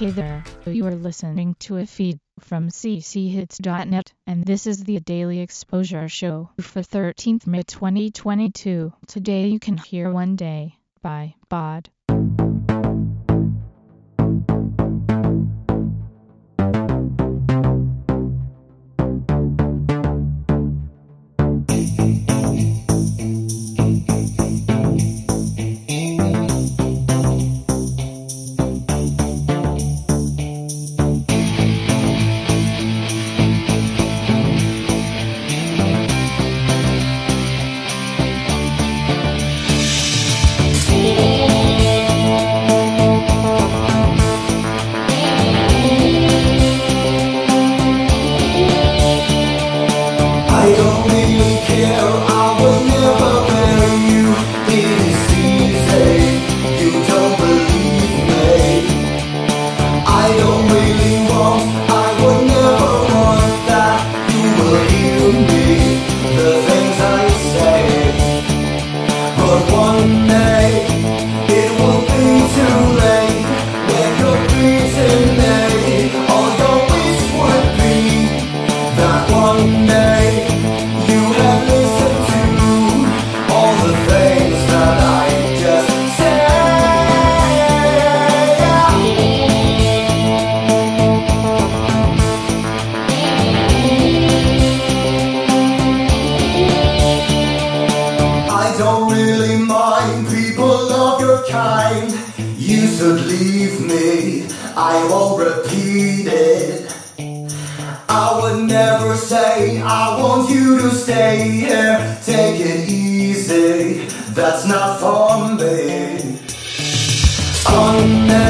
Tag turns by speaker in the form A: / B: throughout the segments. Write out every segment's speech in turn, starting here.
A: Hey there, you are listening to a feed from cchits.net, and this is the Daily Exposure Show for 13th May 2022. Today you can hear One Day by Bod.
B: People of your kind. You should leave me. I won't repeat it. I would never say I want you to stay here. Take it easy. That's not for me. Someday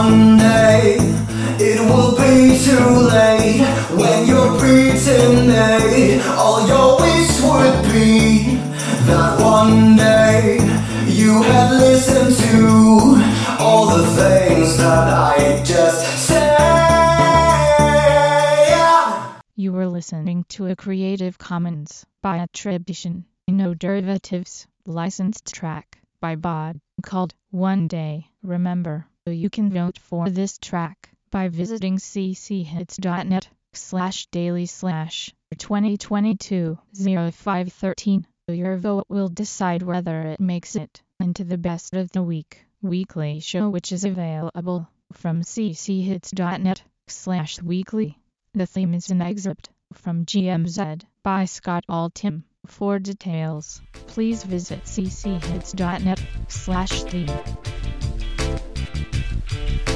B: One day it will be too late when you're me. All your wish would be that one day you had listened to all the things that I just said.
A: You were listening to a Creative Commons by attribution, no derivatives, licensed track by Bod called One Day. Remember, you can vote for this track by visiting cchits.net slash daily slash 2022 0513. Your vote will decide whether it makes it into the best of the week weekly show which is available from cchits.net slash weekly. The theme is an excerpt from GMZ by Scott Altham. For details, please visit cchits.net slash theme. Thank you